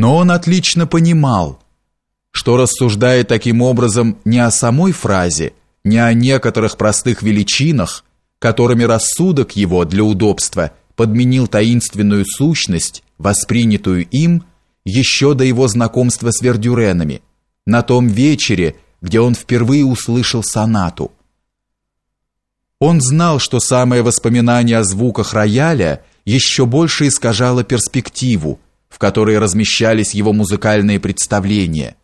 Но он отлично понимал, что рассуждает таким образом не о самой фразе, не о некоторых простых величинах, которыми рассудок его для удобства подменил таинственную сущность, воспринятую им еще до его знакомства с Вердюренами, на том вечере, где он впервые услышал сонату. Он знал, что самое воспоминание о звуках рояля еще больше искажало перспективу, которой размещались его музыкальные представления.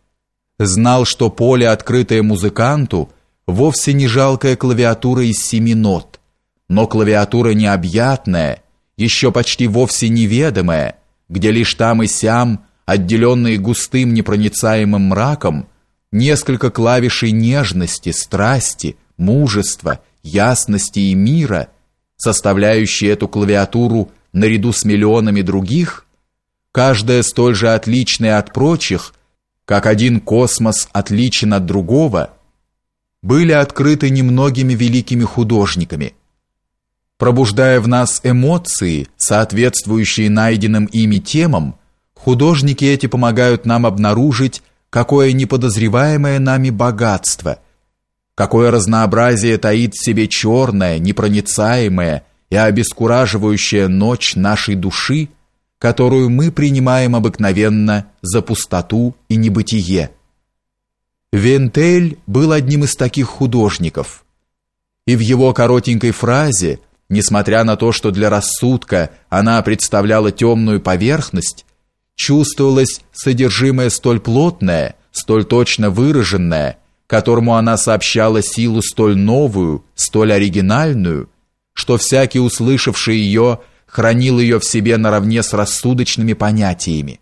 Знал, что поле, открытое музыканту, вовсе не жалкая клавиатура из семи нот, но клавиатура необъятная, еще почти вовсе неведомая, где лишь там и сям, отделенные густым непроницаемым мраком, несколько клавишей нежности, страсти, мужества, ясности и мира, составляющие эту клавиатуру наряду с миллионами других, каждая столь же отличная от прочих, как один космос отличен от другого, были открыты немногими великими художниками, пробуждая в нас эмоции, соответствующие найденным ими темам, художники эти помогают нам обнаружить какое неподозреваемое нами богатство, какое разнообразие таит в себе черная, непроницаемая и обескураживающая ночь нашей души, которую мы принимаем обыкновенно за пустоту и небытие. Вентель был одним из таких художников, и в его коротенькой фразе, несмотря на то, что для рассудка она представляла темную поверхность, чувствовалось содержимое столь плотное, столь точно выраженное, которому она сообщала силу столь новую, столь оригинальную, что всякий услышавший ее хранил ее в себе наравне с рассудочными понятиями.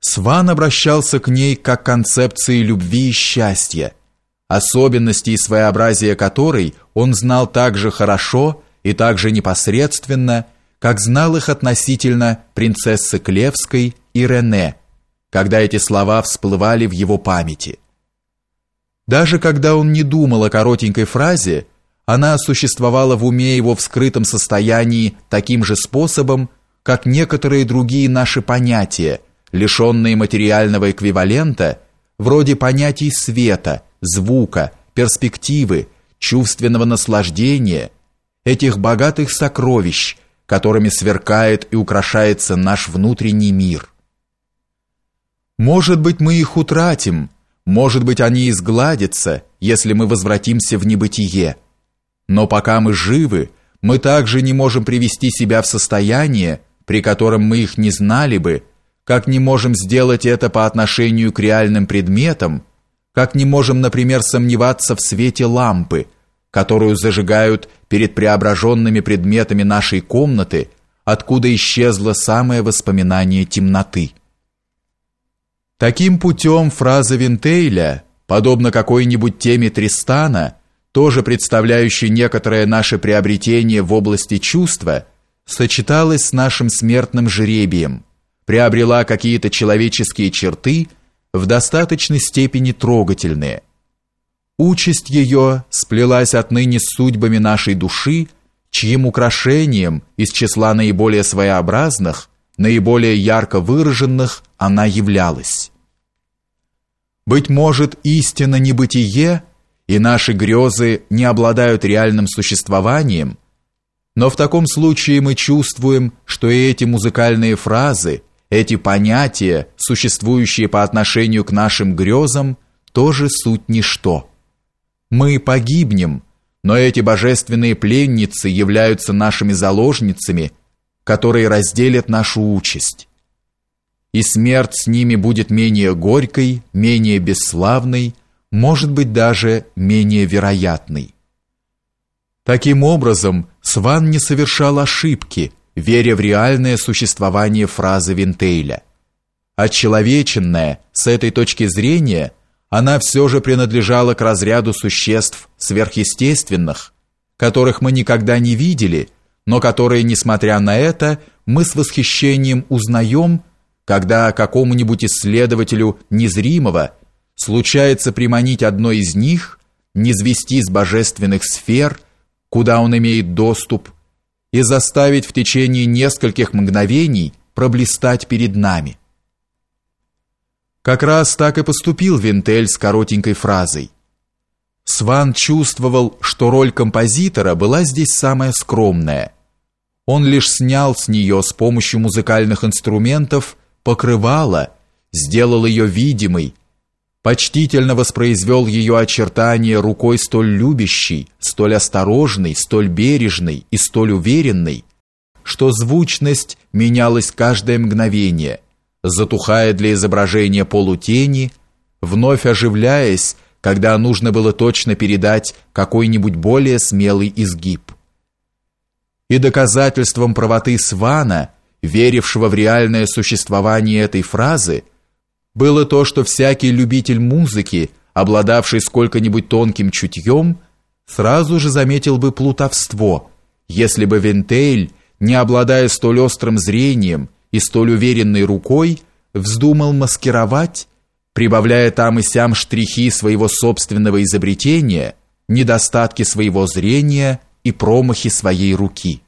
Сван обращался к ней как к концепции любви и счастья, особенности и своеобразия которой он знал так же хорошо и так же непосредственно, как знал их относительно принцессы Клевской и Рене, когда эти слова всплывали в его памяти. Даже когда он не думал о коротенькой фразе, она существовала в уме его в скрытом состоянии таким же способом, как некоторые другие наши понятия, лишенные материального эквивалента, вроде понятий света, звука, перспективы, чувственного наслаждения, этих богатых сокровищ – которыми сверкает и украшается наш внутренний мир. Может быть, мы их утратим, может быть, они изгладятся, если мы возвратимся в небытие. Но пока мы живы, мы также не можем привести себя в состояние, при котором мы их не знали бы, как не можем сделать это по отношению к реальным предметам, как не можем, например, сомневаться в свете лампы – которую зажигают перед преображенными предметами нашей комнаты, откуда исчезло самое воспоминание темноты. Таким путем фраза Винтейля, подобно какой-нибудь теме Тристана, тоже представляющей некоторое наше приобретение в области чувства, сочеталась с нашим смертным жребием, приобрела какие-то человеческие черты в достаточной степени трогательные, Участь ее сплелась отныне с судьбами нашей души, чьим украшением из числа наиболее своеобразных, наиболее ярко выраженных она являлась. Быть может, истинно небытие и наши грезы не обладают реальным существованием, но в таком случае мы чувствуем, что и эти музыкальные фразы, эти понятия, существующие по отношению к нашим грезам, тоже суть ничто. Мы погибнем, но эти божественные пленницы являются нашими заложницами, которые разделят нашу участь. И смерть с ними будет менее горькой, менее бесславной, может быть даже менее вероятной. Таким образом, Сван не совершал ошибки, веря в реальное существование фразы Винтейля. Отчеловеченная, с этой точки зрения – она все же принадлежала к разряду существ сверхъестественных, которых мы никогда не видели, но которые, несмотря на это, мы с восхищением узнаем, когда какому-нибудь исследователю незримого случается приманить одно из них, низвести с божественных сфер, куда он имеет доступ, и заставить в течение нескольких мгновений проблистать перед нами. Как раз так и поступил Винтель с коротенькой фразой. Сван чувствовал, что роль композитора была здесь самая скромная. Он лишь снял с нее с помощью музыкальных инструментов покрывало, сделал ее видимой, почтительно воспроизвел ее очертания рукой столь любящей, столь осторожной, столь бережной и столь уверенной, что звучность менялась каждое мгновение, затухая для изображения полутени, вновь оживляясь, когда нужно было точно передать какой-нибудь более смелый изгиб. И доказательством правоты Свана, верившего в реальное существование этой фразы, было то, что всякий любитель музыки, обладавший сколько-нибудь тонким чутьем, сразу же заметил бы плутовство, если бы Вентейль, не обладая столь острым зрением и столь уверенной рукой, вздумал маскировать, прибавляя там и сям штрихи своего собственного изобретения, недостатки своего зрения и промахи своей руки.